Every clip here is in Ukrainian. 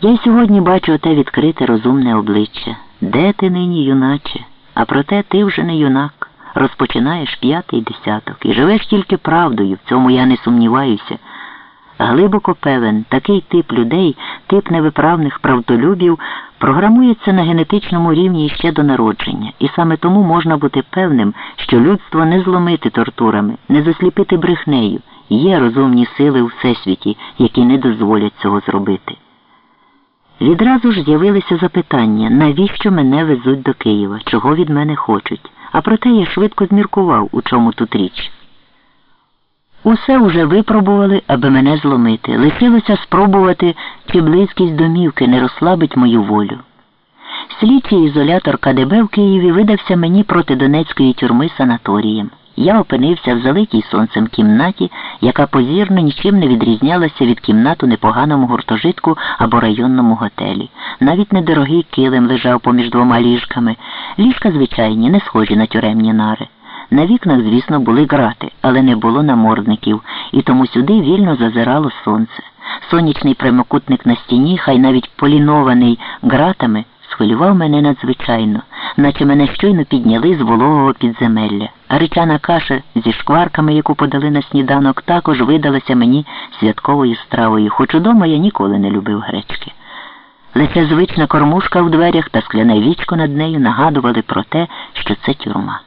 Я сьогодні бачу оте відкрите розумне обличчя. Де ти нині, юначе? А проте ти вже не юнак. Розпочинаєш п'ятий десяток і живеш тільки правдою, в цьому я не сумніваюся. Глибоко певен, такий тип людей, тип невиправних правдолюбів, програмується на генетичному рівні ще до народження, і саме тому можна бути певним, що людство не зломити тортурами, не засліпити брехнею. Є розумні сили у всесвіті, які не дозволять цього зробити. Відразу ж з'явилися запитання, навіщо мене везуть до Києва, чого від мене хочуть. А проте я швидко зміркував, у чому тут річ. Усе уже випробували, аби мене зломити. Лишилося спробувати, чи близькість домівки не розслабить мою волю. Слідчий ізолятор КДБ в Києві видався мені проти Донецької тюрми санаторієм. Я опинився в залитій сонцем кімнаті, яка позірно нічим не відрізнялася від кімнат у непоганому гуртожитку або районному готелі. Навіть недорогий килим лежав поміж двома ліжками. Ліжка звичайні, не схожі на тюремні нари. На вікнах, звісно, були грати, але не було намордників, і тому сюди вільно зазирало сонце. Сонячний прямокутник на стіні, хай навіть полінований ґратами, схвилював мене надзвичайно, наче мене щойно підняли з вологого підземелля. А речана каша зі шкварками, яку подали на сніданок, також видалася мені святковою стравою, хоч удома я ніколи не любив гречки. Лише звична кормушка в дверях та скляне вічко над нею нагадували про те, що це тюрма.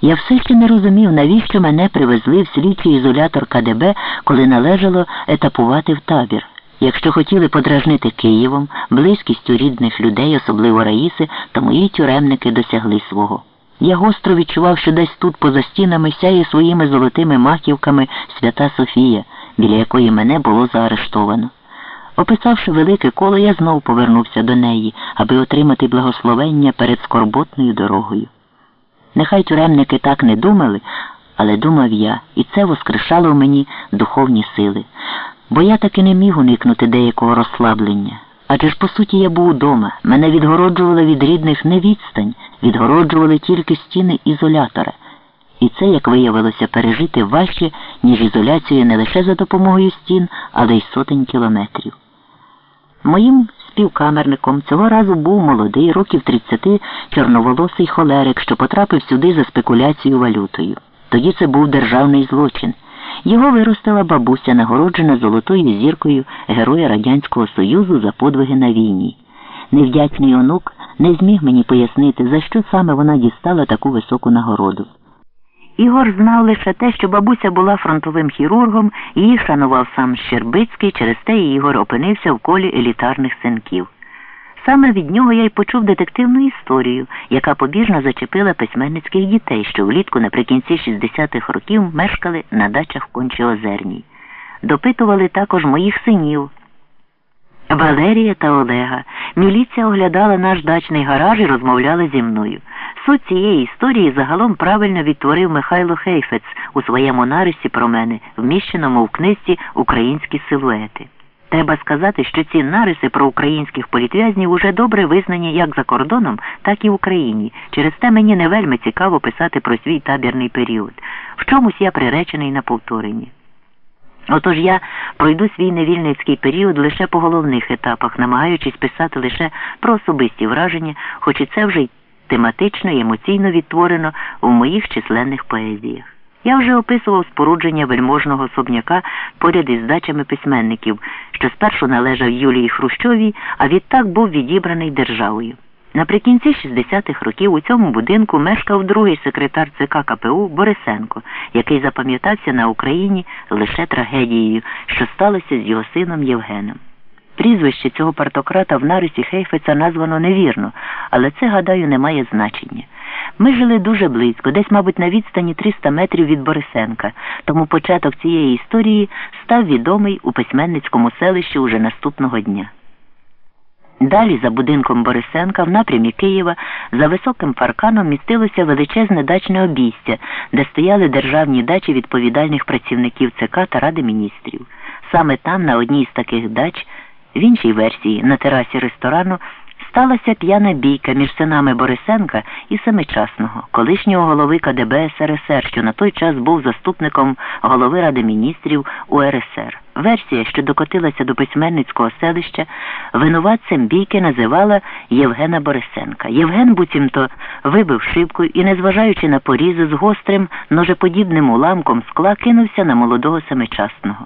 Я все ще не розумів, навіщо мене привезли в слідчий ізолятор КДБ, коли належало етапувати в табір. Якщо хотіли подражнити Києвом, близькістю рідних людей, особливо Раїси, то мої тюремники досягли свого. Я гостро відчував, що десь тут, поза стінами, сяє своїми золотими маківками свята Софія, біля якої мене було заарештовано. Описавши велике коло, я знов повернувся до неї, аби отримати благословення перед скорботною дорогою. Нехай тюремники так не думали, але думав я, і це воскрешало в мені духовні сили, бо я таки не міг уникнути деякого розслаблення. Адже ж, по суті, я був удома, мене відгороджувала від рідних не відстань, відгороджували тільки стіни ізолятора. І це, як виявилося, пережити важче, ніж ізоляцію не лише за допомогою стін, але й сотень кілометрів. Моїм співкамерником цього разу був молодий, років 30 чорноволосий холерик, що потрапив сюди за спекуляцію валютою. Тоді це був державний злочин. Його виростила бабуся, нагороджена золотою зіркою Героя Радянського Союзу за подвиги на війні. Невдячний онук не зміг мені пояснити, за що саме вона дістала таку високу нагороду. Ігор знав лише те, що бабуся була фронтовим хірургом, її шанував сам Щербицький, через те Ігор опинився в колі елітарних синків. Саме від нього я й почув детективну історію, яка побіжно зачепила письменницьких дітей, що влітку наприкінці 60-х років мешкали на дачах Кончеозерній. Допитували також моїх синів. Валерія та Олега. Міліція оглядала наш дачний гараж і розмовляла зі мною. Суть цієї історії загалом правильно відтворив Михайло Хейфець у своєму нарисі про мене, вміщеному в книжці Українські силуети. Треба сказати, що ці нариси про українських політв'язнів уже добре визнані як за кордоном, так і в Україні. Через те мені не вельми цікаво писати про свій табірний період. В чомусь я приречений на повторення. Отож я пройду свій невільницький період лише по головних етапах, намагаючись писати лише про особисті враження, хоч і це вже й тематично і емоційно відтворено в моїх численних поезіях. Я вже описував спорудження вельможного особняка поряд із дачами письменників, що спершу належав Юлії Хрущовій, а відтак був відібраний державою. Наприкінці 60-х років у цьому будинку мешкав другий секретар ЦК КПУ Борисенко, який запам'ятався на Україні лише трагедією, що сталося з його сином Євгеном. Прізвище цього партократа в нарисі Хейфеца названо невірно, але це, гадаю, не має значення. Ми жили дуже близько, десь, мабуть, на відстані 300 метрів від Борисенка, тому початок цієї історії став відомий у письменницькому селищі уже наступного дня. Далі, за будинком Борисенка, в напрямі Києва, за високим парканом містилося величезне дачне обійстя, де стояли державні дачі відповідальних працівників ЦК та Ради міністрів. Саме там, на одній з таких дач, в іншій версії, на терасі ресторану, сталася п'яна бійка між синами Борисенка і Семичасного, колишнього голови КДБ СРСР, що на той час був заступником голови Ради міністрів УРСР. Версія, що докотилася до письменницького селища, винуватцем бійки називала Євгена Борисенка. Євген буцімто вибив шибку і, незважаючи на порізи з гострим ножеподібним уламком скла, кинувся на молодого семичасного.